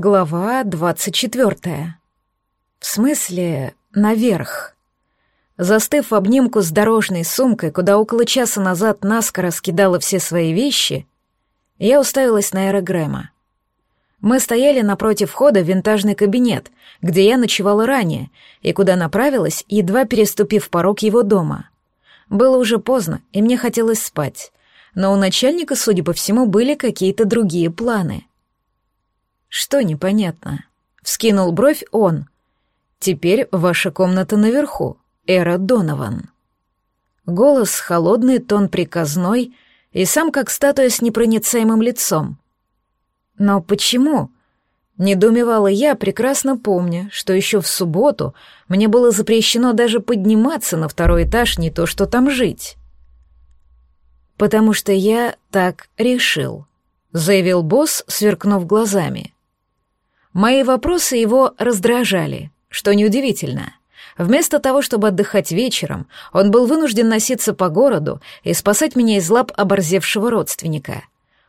Глава двадцать четвертая. В смысле, наверх. Застыв в обнимку с дорожной сумкой, куда около часа назад наскоро скидала все свои вещи, я уставилась на Эра Грэма. Мы стояли напротив входа в винтажный кабинет, где я ночевала ранее, и куда направилась, едва переступив порог его дома. Было уже поздно, и мне хотелось спать, но у начальника, судя по всему, были какие-то другие планы — «Что непонятно?» — вскинул бровь он. «Теперь ваша комната наверху, Эра Донован». Голос холодный, тон приказной и сам как статуя с непроницаемым лицом. «Но почему?» Недоумевала я, прекрасно помня, что еще в субботу мне было запрещено даже подниматься на второй этаж, не то что там жить. «Потому что я так решил», — заявил босс, сверкнув глазами. Мои вопросы его раздражали, что неудивительно. Вместо того, чтобы отдыхать вечером, он был вынужден носиться по городу и спасать меня из лап оборзевшего родственника.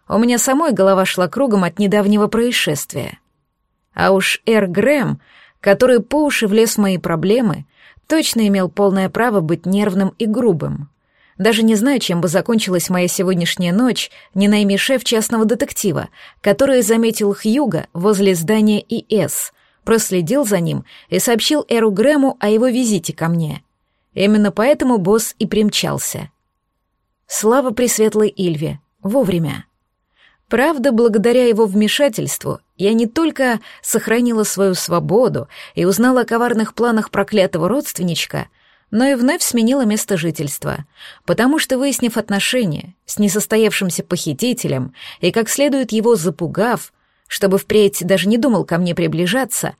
У меня самой голова шла кругом от недавнего происшествия. А уж Эр Грэм, который по уши влез в мои проблемы, точно имел полное право быть нервным и грубым. Даже не знаю, чем бы закончилась моя сегодняшняя ночь, не найми шеф частного детектива, который заметил Хьюга возле здания ИС, проследил за ним и сообщил Эру Грэму о его визите ко мне. Именно поэтому босс и примчался. Слава Пресветлой Ильве. Вовремя. Правда, благодаря его вмешательству я не только сохранила свою свободу и узнала о коварных планах проклятого родственничка — но и вновь сменила место жительства, потому что, выяснив отношения с несостоявшимся похитителем и как следует его запугав, чтобы впредь даже не думал ко мне приближаться,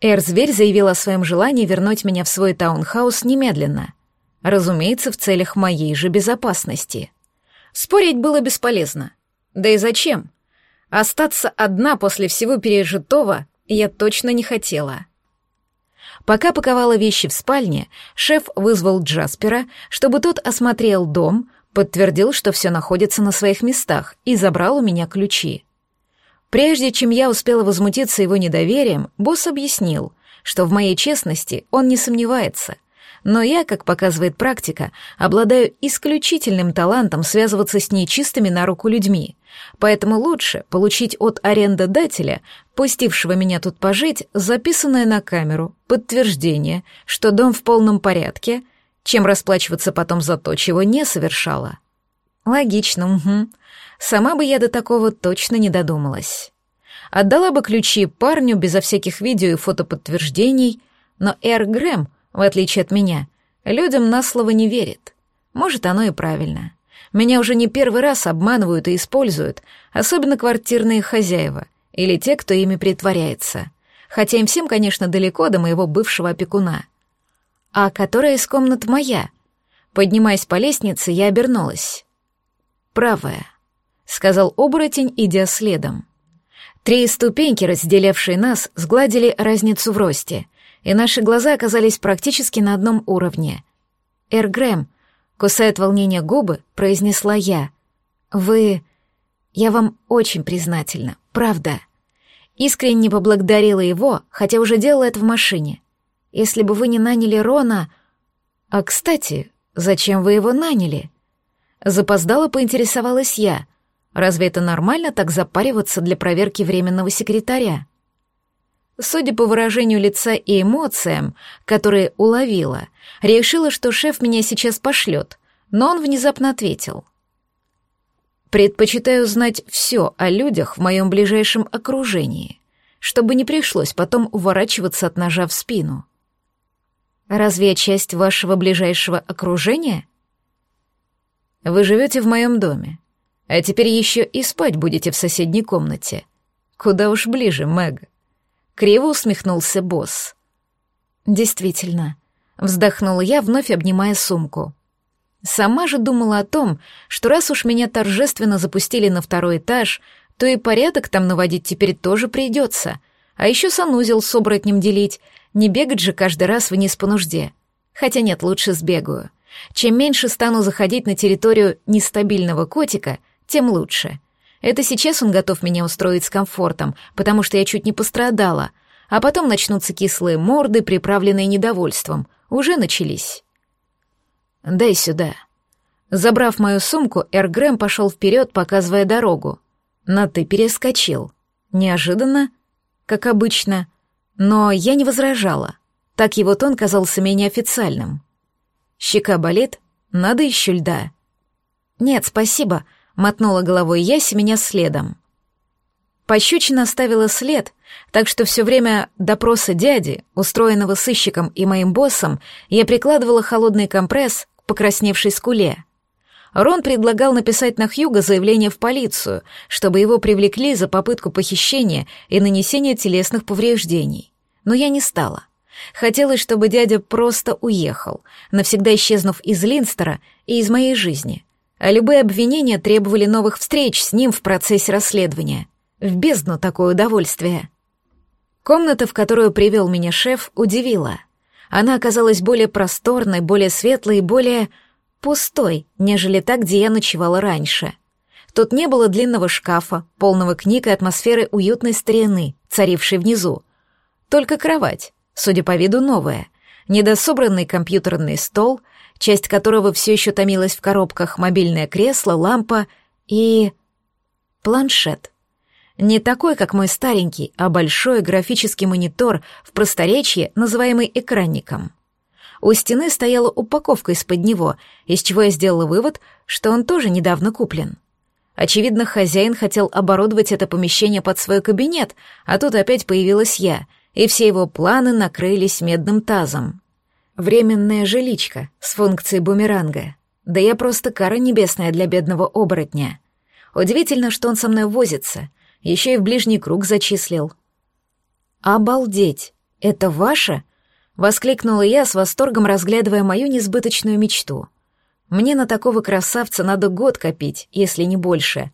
Эр-зверь заявил о своем желании вернуть меня в свой таунхаус немедленно. Разумеется, в целях моей же безопасности. Спорить было бесполезно. Да и зачем? Остаться одна после всего пережитого я точно не хотела. Пока паковала вещи в спальне, шеф вызвал Джаспера, чтобы тот осмотрел дом, подтвердил, что все находится на своих местах, и забрал у меня ключи. Прежде чем я успела возмутиться его недоверием, босс объяснил, что в моей честности он не сомневается. Но я, как показывает практика, обладаю исключительным талантом связываться с нечистыми на руку людьми, поэтому лучше получить от арендодателя, пустившего меня тут пожить, записанное на камеру, подтверждение, что дом в полном порядке, чем расплачиваться потом за то, чего не совершала. Логично, угу. Сама бы я до такого точно не додумалась. Отдала бы ключи парню безо всяких видео и фотоподтверждений, но Эр Грэм — в отличие от меня, людям на слово не верит. Может, оно и правильно. Меня уже не первый раз обманывают и используют, особенно квартирные хозяева или те, кто ими притворяется. Хотя им всем, конечно, далеко до моего бывшего опекуна. А которая из комнат моя? Поднимаясь по лестнице, я обернулась. «Правая», — сказал оборотень, идя следом. Три ступеньки, разделявшие нас, сгладили разницу в росте, и наши глаза оказались практически на одном уровне. «Эр Грэм», — кусая от волнения губы, произнесла я. «Вы... Я вам очень признательна, правда». Искренне поблагодарила его, хотя уже делала это в машине. «Если бы вы не наняли Рона...» «А, кстати, зачем вы его наняли?» Запоздала поинтересовалась я. «Разве это нормально так запариваться для проверки временного секретаря?» Судя по выражению лица и эмоциям, которые уловила, решила, что шеф меня сейчас пошлет, но он внезапно ответил. «Предпочитаю знать все о людях в моем ближайшем окружении, чтобы не пришлось потом уворачиваться от ножа в спину». «Разве я часть вашего ближайшего окружения?» «Вы живете в моем доме, а теперь еще и спать будете в соседней комнате. Куда уж ближе, Мэг». Криво усмехнулся босс. Действительно, вздохнула я, вновь обнимая сумку. Сама же думала о том, что раз уж меня торжественно запустили на второй этаж, то и порядок там наводить теперь тоже придется. А еще санузел с оборотнем делить, не бегать же каждый раз вниз по нужде. Хотя нет, лучше сбегаю. Чем меньше стану заходить на территорию нестабильного котика, тем лучше. Это сейчас он готов меня устроить с комфортом, потому что я чуть не пострадала, а потом начнутся кислые морды, приправленные недовольством. Уже начались. «Дай сюда». Забрав мою сумку, Эр Грэм пошел вперед, показывая дорогу. На «ты» перескочил. Неожиданно, как обычно, но я не возражала. Так его тон казался менее официальным. «Щека болит? Надо еще льда». «Нет, спасибо», — мотнула головой я, меня следом. Пощечина оставила след, так что все время допроса дяди, устроенного сыщиком и моим боссом, я прикладывала холодный компресс к покрасневшей скуле. Рон предлагал написать на Хьюга заявление в полицию, чтобы его привлекли за попытку похищения и нанесения телесных повреждений. Но я не стала. Хотелось, чтобы дядя просто уехал, навсегда исчезнув из Линстера и из моей жизни. А любые обвинения требовали новых встреч с ним в процессе расследования. В бездну такое удовольствие. Комната, в которую привел меня шеф, удивила. Она оказалась более просторной, более светлой и более пустой, нежели та, где я ночевала раньше. Тут не было длинного шкафа, полного книг и атмосферы уютной старины, царившей внизу. Только кровать, судя по виду новая, недособранный компьютерный стол, часть которого все еще томилась в коробках, мобильное кресло, лампа и... планшет. Не такой, как мой старенький, а большой графический монитор в просторечии, называемый экранником. У стены стояла упаковка из-под него, из чего я сделала вывод, что он тоже недавно куплен. Очевидно, хозяин хотел оборудовать это помещение под свой кабинет, а тут опять появилась я, и все его планы накрылись медным тазом. Временная жиличка с функцией бумеранга. Да я просто кара небесная для бедного оборотня. Удивительно, что он со мной возится, еще и в ближний круг зачислил. «Обалдеть! Это ваше?» Воскликнула я с восторгом, разглядывая мою несбыточную мечту. Мне на такого красавца надо год копить, если не больше.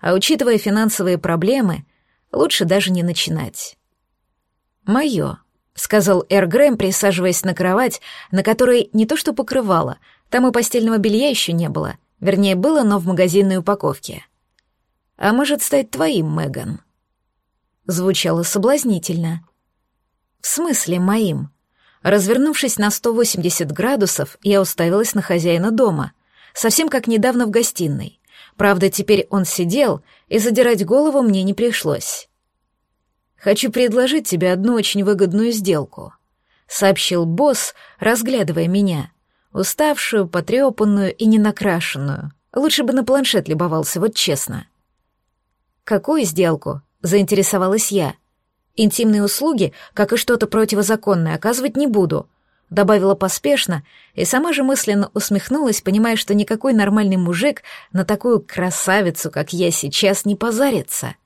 А учитывая финансовые проблемы, лучше даже не начинать. «Мое», — сказал Эр Грэм, присаживаясь на кровать, на которой не то что покрывало, там и постельного белья еще не было, вернее, было, но в магазинной упаковке. «А может стать твоим, Меган?» Звучало соблазнительно. «В смысле моим?» Развернувшись на 180 градусов, я уставилась на хозяина дома, совсем как недавно в гостиной. Правда, теперь он сидел, и задирать голову мне не пришлось. «Хочу предложить тебе одну очень выгодную сделку», — сообщил босс, разглядывая меня, уставшую, потрепанную и ненакрашенную. Лучше бы на планшет любовался, вот честно. «Какую сделку?» — заинтересовалась я. Интимные услуги, как и что-то противозаконное, оказывать не буду», — добавила поспешно и сама же мысленно усмехнулась, понимая, что никакой нормальный мужик на такую красавицу, как я сейчас, не позарится.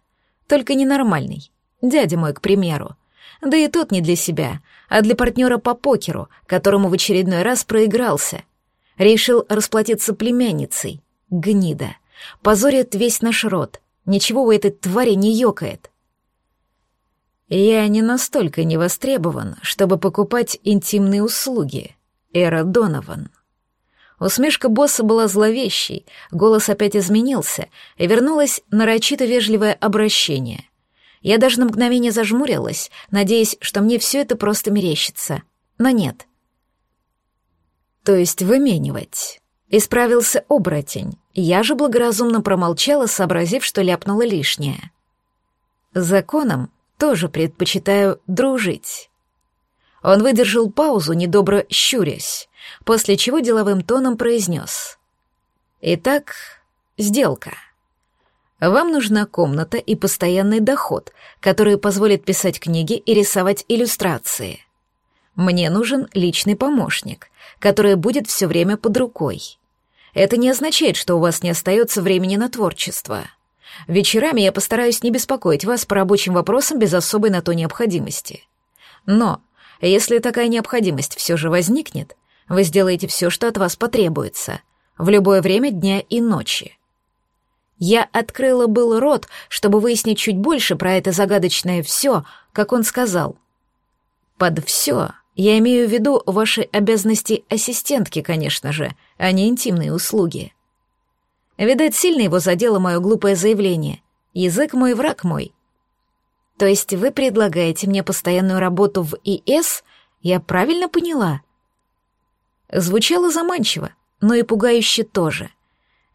Только ненормальный. Дядя мой, к примеру. Да и тот не для себя, а для партнера по покеру, которому в очередной раз проигрался. Решил расплатиться племянницей. Гнида. Позорит весь наш род. Ничего у этой твари не ёкает. «Я не настолько не востребован, чтобы покупать интимные услуги, Эра Донован». Усмешка босса была зловещей, голос опять изменился, и вернулось нарочито вежливое обращение. Я даже на мгновение зажмурилась, надеясь, что мне все это просто мерещится. Но нет. То есть выменивать. Исправился оборотень. Я же благоразумно промолчала, сообразив, что ляпнула лишнее. Законом тоже предпочитаю дружить». Он выдержал паузу, недобро щурясь, после чего деловым тоном произнес. «Итак, сделка. Вам нужна комната и постоянный доход, который позволит писать книги и рисовать иллюстрации. Мне нужен личный помощник, который будет все время под рукой. Это не означает, что у вас не остается времени на творчество». Вечерами я постараюсь не беспокоить вас по рабочим вопросам без особой на то необходимости. Но если такая необходимость все же возникнет, вы сделаете все, что от вас потребуется, в любое время дня и ночи. Я открыла был рот, чтобы выяснить чуть больше про это загадочное «все», как он сказал. Под «все» я имею в виду ваши обязанности ассистентки, конечно же, а не интимные услуги. Видать, сильно его задело мое глупое заявление. Язык мой, враг мой. То есть вы предлагаете мне постоянную работу в ИС? Я правильно поняла? Звучало заманчиво, но и пугающе тоже.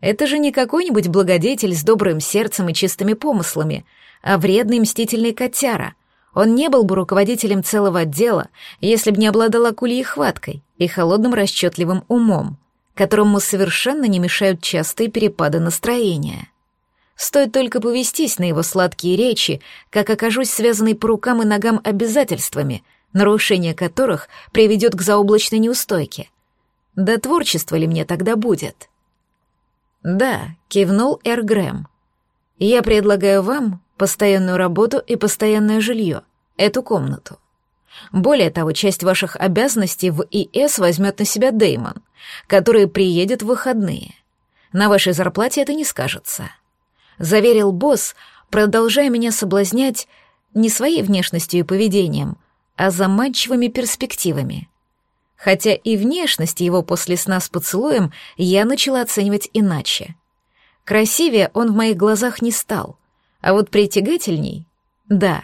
Это же не какой-нибудь благодетель с добрым сердцем и чистыми помыслами, а вредный мстительный котяра. Он не был бы руководителем целого отдела, если бы не обладал акульей хваткой и холодным расчетливым умом, которому совершенно не мешают частые перепады настроения. Стоит только повестись на его сладкие речи, как окажусь связанной по рукам и ногам обязательствами, нарушение которых приведет к заоблачной неустойке. Да творчество ли мне тогда будет? Да, кивнул Эр Грэм. Я предлагаю вам постоянную работу и постоянное жилье, эту комнату. Более того, часть ваших обязанностей в ИС возьмет на себя Деймон, который приедет в выходные. На вашей зарплате это не скажется. Заверил босс, продолжая меня соблазнять не своей внешностью и поведением, а заманчивыми перспективами. Хотя и внешность его после сна с поцелуем я начала оценивать иначе. Красивее он в моих глазах не стал, а вот притягательней — да.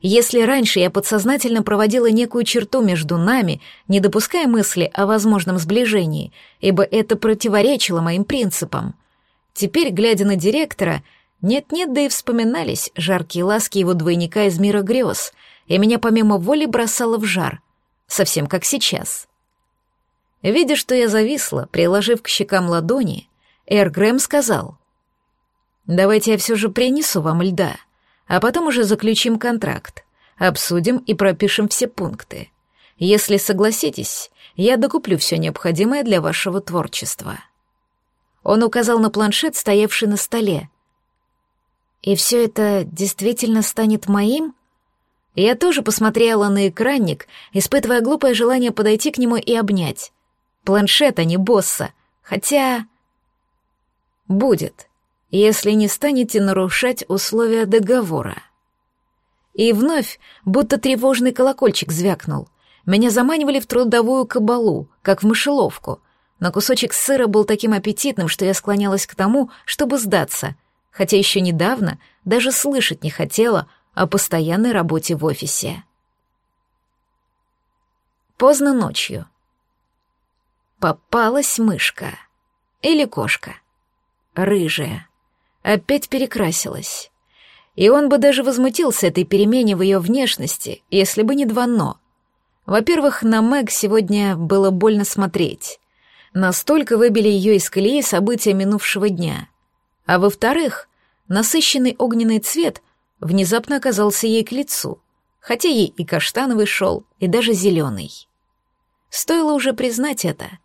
Если раньше я подсознательно проводила некую черту между нами, не допуская мысли о возможном сближении, ибо это противоречило моим принципам, теперь, глядя на директора, нет-нет, да и вспоминались жаркие ласки его двойника из мира грез, и меня помимо воли бросало в жар, совсем как сейчас. Видя, что я зависла, приложив к щекам ладони, Эр Грэм сказал, «Давайте я все же принесу вам льда, а потом уже заключим контракт, обсудим и пропишем все пункты. Если согласитесь, я докуплю все необходимое для вашего творчества». Он указал на планшет, стоявший на столе. «И все это действительно станет моим?» Я тоже посмотрела на экранник, испытывая глупое желание подойти к нему и обнять. Планшет, а не босса. Хотя... Будет, если не станете нарушать условия договора. И вновь, будто тревожный колокольчик звякнул. Меня заманивали в трудовую кабалу, как в мышеловку, но кусочек сыра был таким аппетитным, что я склонялась к тому, чтобы сдаться, хотя еще недавно даже слышать не хотела о постоянной работе в офисе. Поздно ночью. Попалась мышка. Или кошка. Рыжая. Опять перекрасилась. И он бы даже возмутился этой перемене в ее внешности, если бы не два «но». Во-первых, на Мэг сегодня было больно смотреть. Настолько выбили ее из колеи события минувшего дня. А во-вторых, насыщенный огненный цвет внезапно оказался ей к лицу, хотя ей и каштановый шел, и даже зеленый. Стоило уже признать это.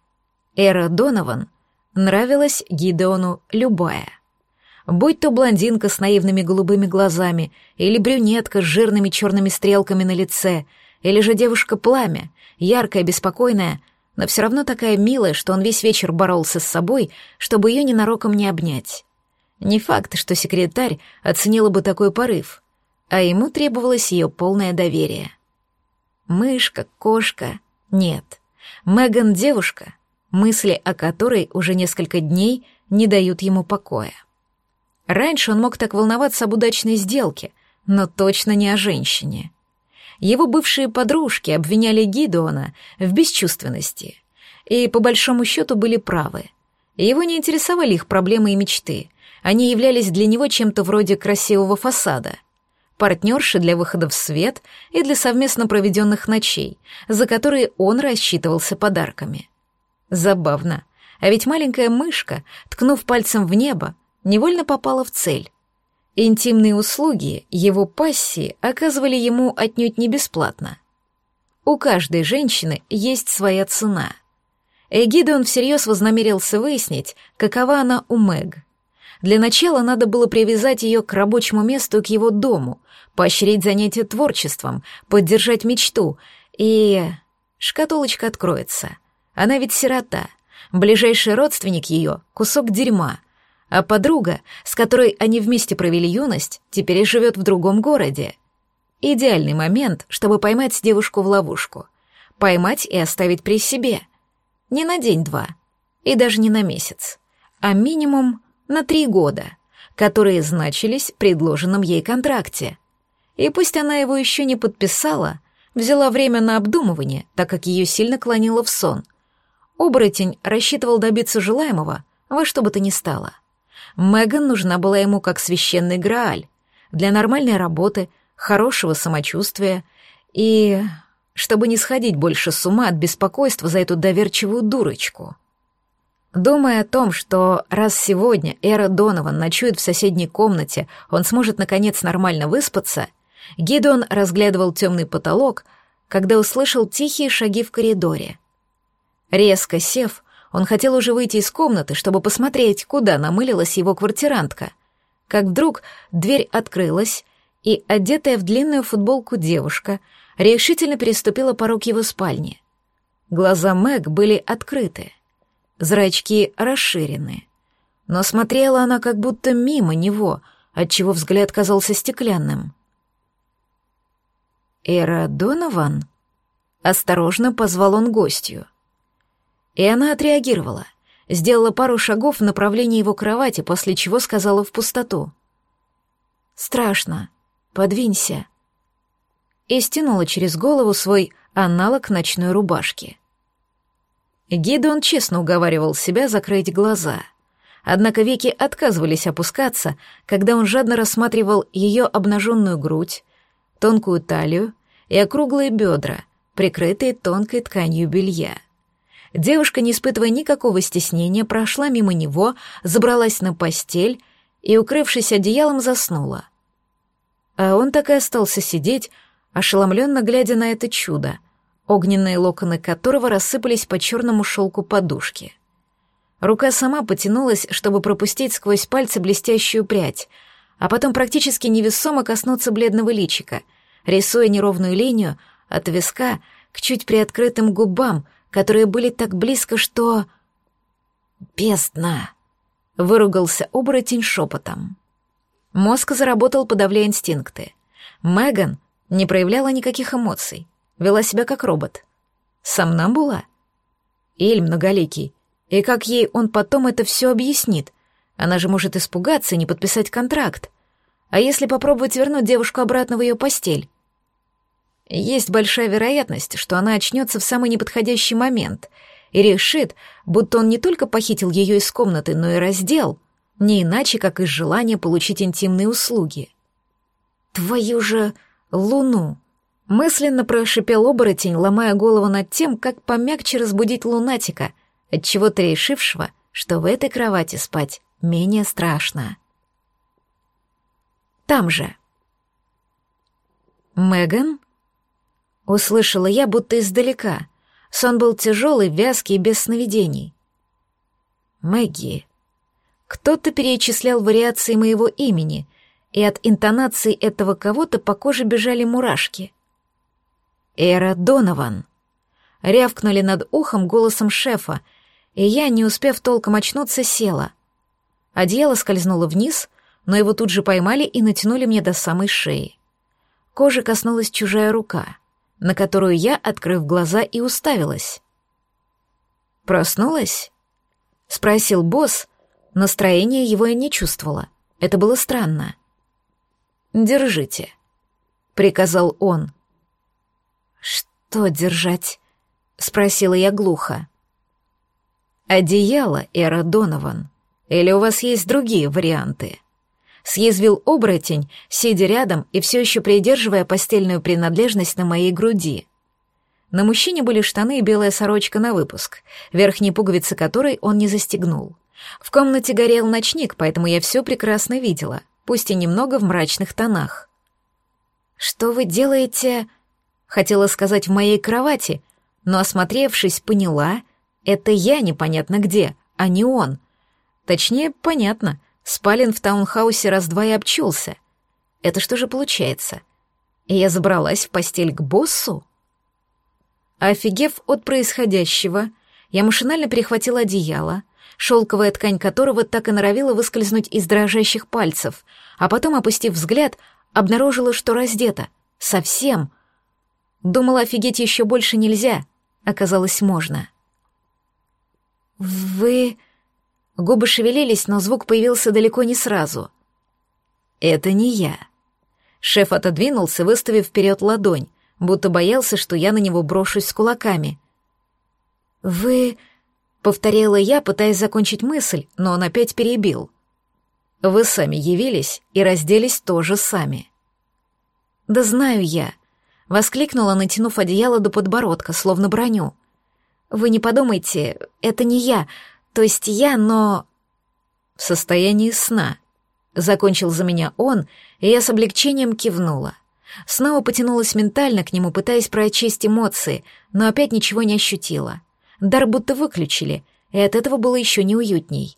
Эра Донован нравилась Гидеону любая. Будь то блондинка с наивными голубыми глазами, или брюнетка с жирными черными стрелками на лице, или же девушка-пламя, яркая, беспокойная, но все равно такая милая, что он весь вечер боролся с собой, чтобы ее ненароком не обнять. Не факт, что секретарь оценила бы такой порыв, а ему требовалось ее полное доверие. Мышка, кошка — нет. Меган — девушка, мысли о которой уже несколько дней не дают ему покоя. Раньше он мог так волноваться об удачной сделке, но точно не о женщине. Его бывшие подружки обвиняли Гидеона в бесчувственности, и по большому счету были правы. Его не интересовали их проблемы и мечты, они являлись для него чем-то вроде красивого фасада. Партнерши для выхода в свет и для совместно проведенных ночей, за которые он рассчитывался подарками. Забавно. А ведь маленькая мышка, ткнув пальцем в небо, невольно попала в цель. Интимные услуги его пассии оказывали ему отнюдь не бесплатно. У каждой женщины есть своя цена. Эгидон всерьез вознамерился выяснить, какова она у Мэг — для начала надо было привязать ее к рабочему месту, к его дому, поощрить занятия творчеством, поддержать мечту, и... Шкатулочка откроется. Она ведь сирота. Ближайший родственник ее — кусок дерьма. А подруга, с которой они вместе провели юность, теперь живет в другом городе. Идеальный момент, чтобы поймать девушку в ловушку. Поймать и оставить при себе. Не на день-два. И даже не на месяц а минимум на три года, которые значились в предложенном ей контракте. И пусть она его еще не подписала, взяла время на обдумывание, так как ее сильно клонило в сон. Оборотень рассчитывал добиться желаемого во что бы то ни стало. Меган нужна была ему как священный Грааль для нормальной работы, хорошего самочувствия и чтобы не сходить больше с ума от беспокойства за эту доверчивую дурочку. Думая о том, что раз сегодня Эра Донован ночует в соседней комнате, он сможет наконец нормально выспаться, Гидеон разглядывал темный потолок, когда услышал тихие шаги в коридоре. Резко сев, он хотел уже выйти из комнаты, чтобы посмотреть, куда намылилась его квартирантка. Как вдруг дверь открылась, и, одетая в длинную футболку девушка, решительно переступила порог его спальни. Глаза Мэг были открыты, зрачки расширены. Но смотрела она как будто мимо него, отчего взгляд казался стеклянным. «Эра Донован?» Осторожно позвал он гостью. И она отреагировала, сделала пару шагов в направлении его кровати, после чего сказала в пустоту. «Страшно. Подвинься» и стянула через голову свой аналог ночной рубашки. Гидеон честно уговаривал себя закрыть глаза. Однако веки отказывались опускаться, когда он жадно рассматривал ее обнаженную грудь, тонкую талию и округлые бедра, прикрытые тонкой тканью белья. Девушка, не испытывая никакого стеснения, прошла мимо него, забралась на постель и, укрывшись одеялом, заснула. А он так и остался сидеть, ошеломленно глядя на это чудо, огненные локоны которого рассыпались по черному шелку подушки. Рука сама потянулась, чтобы пропустить сквозь пальцы блестящую прядь, а потом практически невесомо коснуться бледного личика, рисуя неровную линию от виска к чуть приоткрытым губам, которые были так близко, что... «Бездна!» — выругался оборотень шепотом. Мозг заработал, подавляя инстинкты. Меган не проявляла никаких эмоций, вела себя как робот. Сам нам была. Эль многоликий. И как ей он потом это все объяснит? Она же может испугаться и не подписать контракт. А если попробовать вернуть девушку обратно в ее постель? Есть большая вероятность, что она очнется в самый неподходящий момент и решит, будто он не только похитил ее из комнаты, но и раздел, не иначе, как из желания получить интимные услуги. «Твою же...» луну. Мысленно прошипел оборотень, ломая голову над тем, как помягче разбудить лунатика, от чего то решившего, что в этой кровати спать менее страшно. Там же. Меган? Услышала я, будто издалека. Сон был тяжелый, вязкий и без сновидений. Мэгги. Кто-то перечислял вариации моего имени — и от интонации этого кого-то по коже бежали мурашки. «Эра Донован!» Рявкнули над ухом голосом шефа, и я, не успев толком очнуться, села. Одеяло скользнуло вниз, но его тут же поймали и натянули мне до самой шеи. Кожи коснулась чужая рука, на которую я, открыв глаза, и уставилась. «Проснулась?» — спросил босс. Настроение его я не чувствовала. Это было странно. «Держите», — приказал он. «Что держать?» — спросила я глухо. «Одеяло, Эра Донован. Или у вас есть другие варианты?» Съязвил оборотень, сидя рядом и все еще придерживая постельную принадлежность на моей груди. На мужчине были штаны и белая сорочка на выпуск, верхние пуговицы которой он не застегнул. В комнате горел ночник, поэтому я все прекрасно видела пусть и немного в мрачных тонах. «Что вы делаете?» — хотела сказать в моей кровати, но, осмотревшись, поняла, это я непонятно где, а не он. Точнее, понятно, спален в таунхаусе раз-два и обчулся. Это что же получается? Я забралась в постель к боссу? Офигев от происходящего, я машинально перехватила одеяло, шелковая ткань которого так и норовила выскользнуть из дрожащих пальцев, а потом, опустив взгляд, обнаружила, что раздета. Совсем. Думала, офигеть еще больше нельзя. Оказалось, можно. «Вы...» Губы шевелились, но звук появился далеко не сразу. «Это не я». Шеф отодвинулся, выставив вперед ладонь, будто боялся, что я на него брошусь с кулаками. «Вы...» — повторила я, пытаясь закончить мысль, но он опять перебил. «Вы сами явились и разделись тоже сами». «Да знаю я», — воскликнула, натянув одеяло до подбородка, словно броню. «Вы не подумайте, это не я, то есть я, но...» «В состоянии сна», — закончил за меня он, и я с облегчением кивнула. Снова потянулась ментально к нему, пытаясь прочесть эмоции, но опять ничего не ощутила. Дар будто выключили, и от этого было еще неуютней.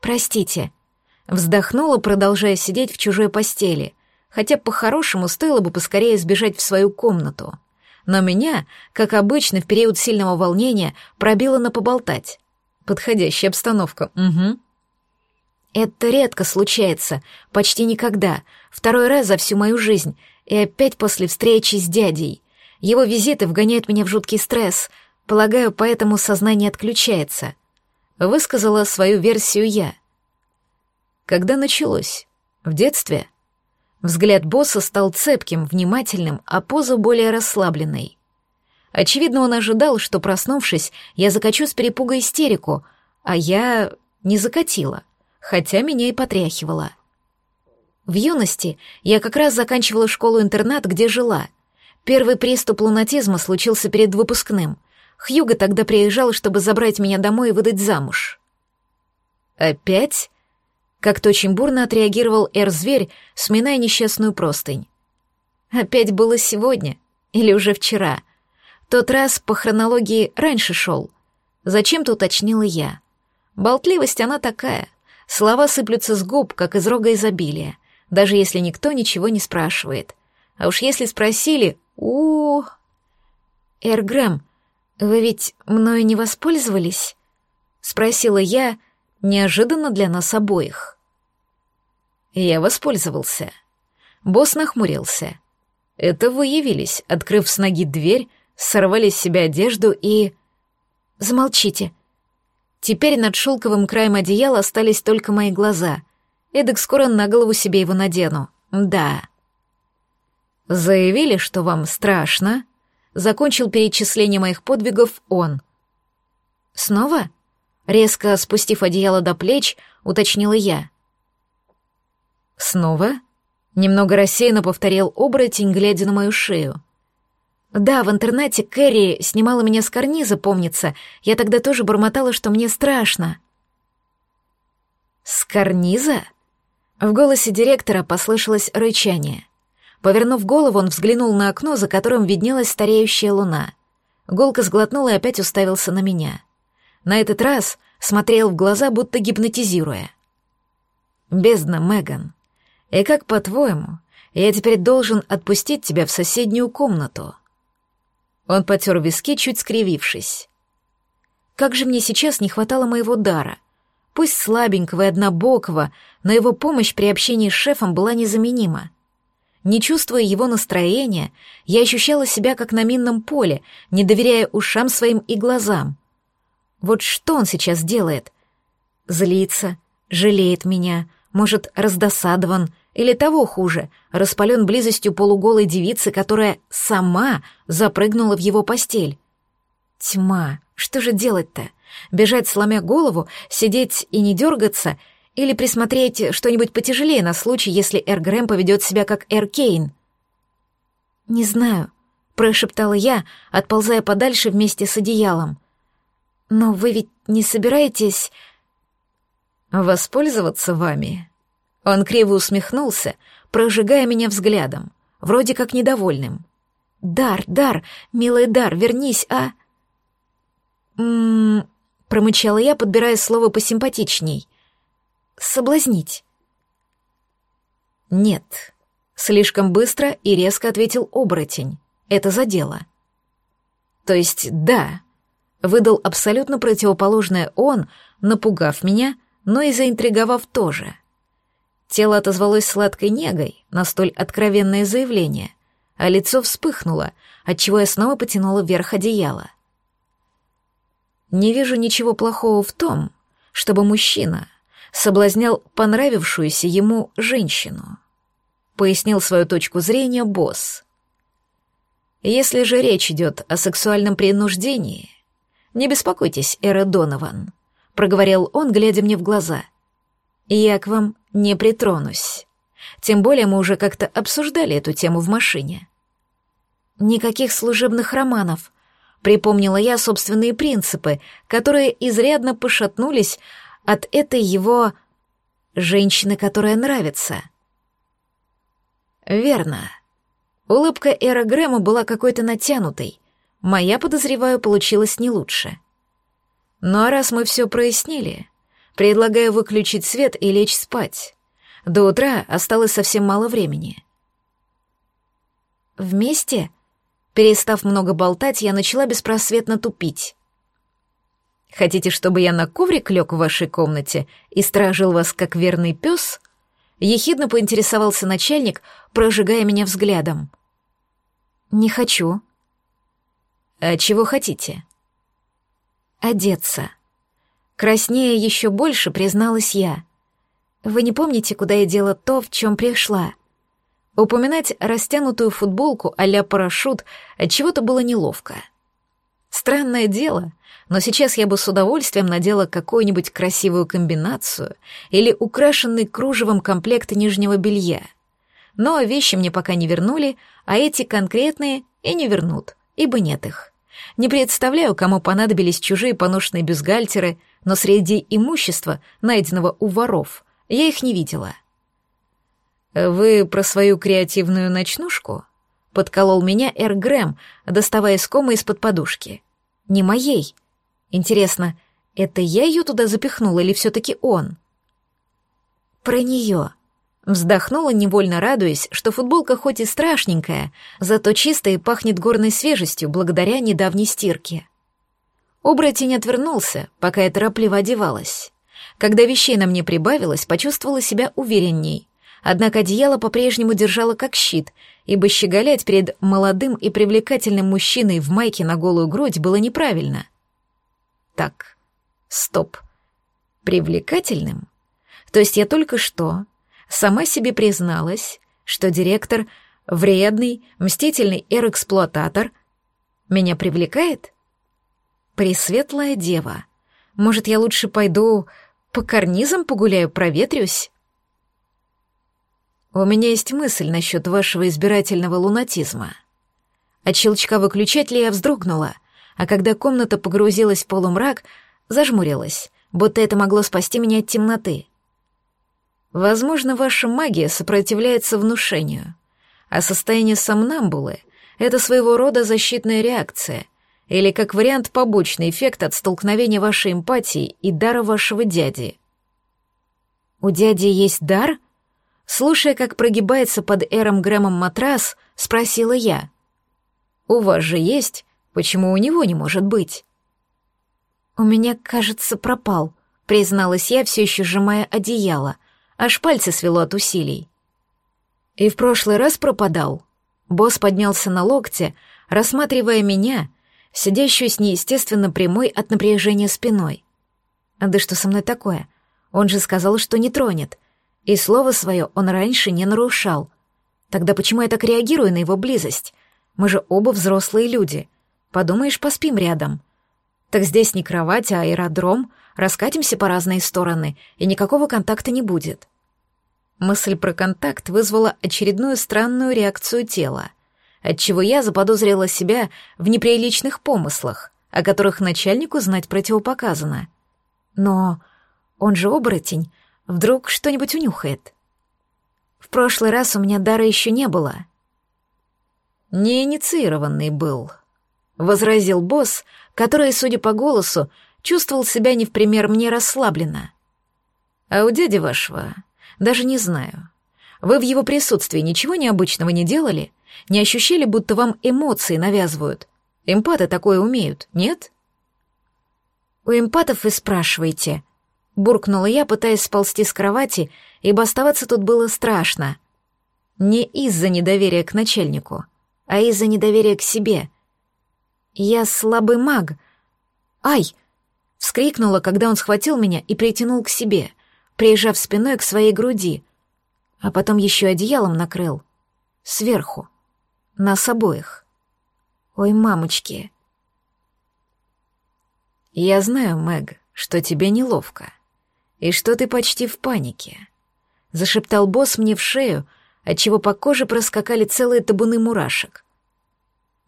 «Простите», — вздохнула, продолжая сидеть в чужой постели, хотя по-хорошему стоило бы поскорее сбежать в свою комнату. Но меня, как обычно в период сильного волнения, пробило на поболтать. Подходящая обстановка, угу. Это редко случается, почти никогда, второй раз за всю мою жизнь, и опять после встречи с дядей. Его визиты вгоняют меня в жуткий стресс, полагаю, поэтому сознание отключается. Высказала свою версию я. Когда началось? В детстве? Взгляд босса стал цепким, внимательным, а поза более расслабленной. Очевидно, он ожидал, что, проснувшись, я закачу с перепуга истерику, а я не закатила, хотя меня и потряхивала. В юности я как раз заканчивала школу-интернат, где жила. Первый приступ лунатизма случился перед выпускным. Хьюго тогда приезжал, чтобы забрать меня домой и выдать замуж. «Опять?» Как-то очень бурно отреагировал Эр-зверь, сминая несчастную простынь. «Опять было сегодня? Или уже вчера?» Тот раз по хронологии раньше шел. Зачем-то уточнила я. Болтливость она такая. Слова сыплются с губ, как из рога изобилия даже если никто ничего не спрашивает. А уж если спросили, у, -у, Эргрэм, вы ведь мною не воспользовались? Спросила я, неожиданно для нас обоих. Я воспользовался. Босс нахмурился. Это вы явились, открыв с ноги дверь, сорвали с себя одежду и... Замолчите. Теперь над шелковым краем одеяла остались только мои глаза — Эдак скоро на голову себе его надену. Да. Заявили, что вам страшно. Закончил перечисление моих подвигов он. Снова? Резко спустив одеяло до плеч, уточнила я. Снова? Немного рассеянно повторил оборотень, глядя на мою шею. Да, в интернете Кэрри снимала меня с карниза, помнится. Я тогда тоже бормотала, что мне страшно. С карниза? В голосе директора послышалось рычание. Повернув голову, он взглянул на окно, за которым виднелась стареющая луна. Голка сглотнул и опять уставился на меня. На этот раз смотрел в глаза, будто гипнотизируя. «Бездна, Меган. И как, по-твоему, я теперь должен отпустить тебя в соседнюю комнату?» Он потер виски, чуть скривившись. «Как же мне сейчас не хватало моего дара!» Пусть слабенького и однобокого, но его помощь при общении с шефом была незаменима. Не чувствуя его настроения, я ощущала себя как на минном поле, не доверяя ушам своим и глазам. Вот что он сейчас делает? Злится, жалеет меня, может, раздосадован, или того хуже, распален близостью полуголой девицы, которая сама запрыгнула в его постель. Тьма, что же делать-то? Бежать, сломя голову, сидеть и не дергаться, или присмотреть что-нибудь потяжелее на случай, если Эр Грэм поведет себя как Эр Кейн? «Не знаю», — прошептала я, отползая подальше вместе с одеялом. «Но вы ведь не собираетесь...» «Воспользоваться вами?» Он криво усмехнулся, прожигая меня взглядом, вроде как недовольным. «Дар, Дар, милый Дар, вернись, а...» «М-м-м...» промычала я, подбирая слово посимпатичней. «Соблазнить». «Нет», — слишком быстро и резко ответил оборотень. «Это задело». «То есть да», — выдал абсолютно противоположное он, напугав меня, но и заинтриговав тоже. Тело отозвалось сладкой негой на столь откровенное заявление, а лицо вспыхнуло, отчего я снова потянула вверх одеяло. Не вижу ничего плохого в том, чтобы мужчина соблазнял понравившуюся ему женщину. Пояснил свою точку зрения босс. Если же речь идет о сексуальном принуждении, не беспокойтесь, Эра Донован, проговорил он, глядя мне в глаза. Я к вам не притронусь. Тем более мы уже как-то обсуждали эту тему в машине. Никаких служебных романов. Припомнила я собственные принципы, которые изрядно пошатнулись от этой его женщины, которая нравится. Верно. Улыбка Эра Грэма была какой-то натянутой. Моя, подозреваю, получилась не лучше. Ну а раз мы все прояснили, предлагаю выключить свет и лечь спать. До утра осталось совсем мало времени. Вместе? Перестав много болтать, я начала беспросветно тупить. Хотите, чтобы я на коврик лег в вашей комнате и стражил вас, как верный пес? Ехидно поинтересовался начальник, прожигая меня взглядом. Не хочу. А чего хотите? Одеться. Краснее еще больше призналась я. Вы не помните, куда я дела то, в чем пришла? Упоминать растянутую футболку а-ля парашют от чего-то было неловко. Странное дело, но сейчас я бы с удовольствием надела какую-нибудь красивую комбинацию или украшенный кружевом комплект нижнего белья. Но вещи мне пока не вернули, а эти конкретные и не вернут, ибо нет их. Не представляю, кому понадобились чужие поношенные бюстгальтеры, но среди имущества, найденного у воров, я их не видела. «Вы про свою креативную ночнушку?» — подколол меня Эр Грэм, доставая из комы из-под подушки. «Не моей. Интересно, это я ее туда запихнула или все-таки он?» «Про нее», Вздохнула, невольно радуясь, что футболка хоть и страшненькая, зато чистая и пахнет горной свежестью благодаря недавней стирке. Оборотень отвернулся, пока я торопливо одевалась. Когда вещей на мне прибавилось, почувствовала себя уверенней. Однако одеяло по-прежнему держало как щит, ибо щеголять перед молодым и привлекательным мужчиной в майке на голую грудь было неправильно. Так, стоп. Привлекательным? То есть я только что сама себе призналась, что директор — вредный, мстительный эр-эксплуататор — меня привлекает? Пресветлая дева. Может, я лучше пойду по карнизам погуляю, проветрюсь. У меня есть мысль насчет вашего избирательного лунатизма. От щелчка выключателя я вздрогнула, а когда комната погрузилась в полумрак, зажмурилась, будто это могло спасти меня от темноты. Возможно, ваша магия сопротивляется внушению, а состояние сомнамбулы — это своего рода защитная реакция — или как вариант побочный эффект от столкновения вашей эмпатии и дара вашего дяди. У дяди есть дар? Слушая, как прогибается под Эром Грэмом матрас, спросила я. У вас же есть, почему у него не может быть? У меня, кажется, пропал, призналась я, все еще сжимая одеяло, аж пальцы свело от усилий. И в прошлый раз пропадал. Босс поднялся на локте, рассматривая меня сидящую с неестественно прямой от напряжения спиной. А да что со мной такое? Он же сказал, что не тронет. И слово свое он раньше не нарушал. Тогда почему я так реагирую на его близость? Мы же оба взрослые люди. Подумаешь, поспим рядом. Так здесь не кровать, а аэродром. Раскатимся по разные стороны, и никакого контакта не будет. Мысль про контакт вызвала очередную странную реакцию тела отчего я заподозрила себя в неприличных помыслах, о которых начальнику знать противопоказано. Но он же оборотень, вдруг что-нибудь унюхает. В прошлый раз у меня дара еще не было. Неинициированный был, — возразил босс, который, судя по голосу, чувствовал себя не в пример мне расслабленно. А у дяди вашего даже не знаю. Вы в его присутствии ничего необычного не делали? Не ощущали, будто вам эмоции навязывают? Эмпаты такое умеют, нет? У эмпатов вы спрашиваете. Буркнула я, пытаясь сползти с кровати, ибо оставаться тут было страшно. Не из-за недоверия к начальнику, а из-за недоверия к себе. Я слабый маг. Ай! Вскрикнула, когда он схватил меня и притянул к себе, прижав спиной к своей груди, а потом еще одеялом накрыл. Сверху. Нас обоих. Ой, мамочки. Я знаю, Мэг, что тебе неловко, и что ты почти в панике. Зашептал босс мне в шею, отчего по коже проскакали целые табуны мурашек.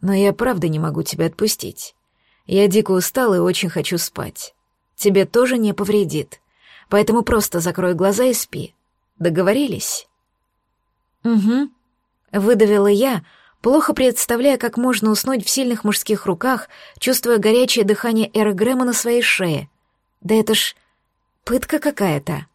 Но я правда не могу тебя отпустить. Я дико устал и очень хочу спать. Тебе тоже не повредит. Поэтому просто закрой глаза и спи. Договорились? Угу. Выдавила я, плохо представляя, как можно уснуть в сильных мужских руках, чувствуя горячее дыхание Эра Грэма на своей шее. Да это ж пытка какая-то.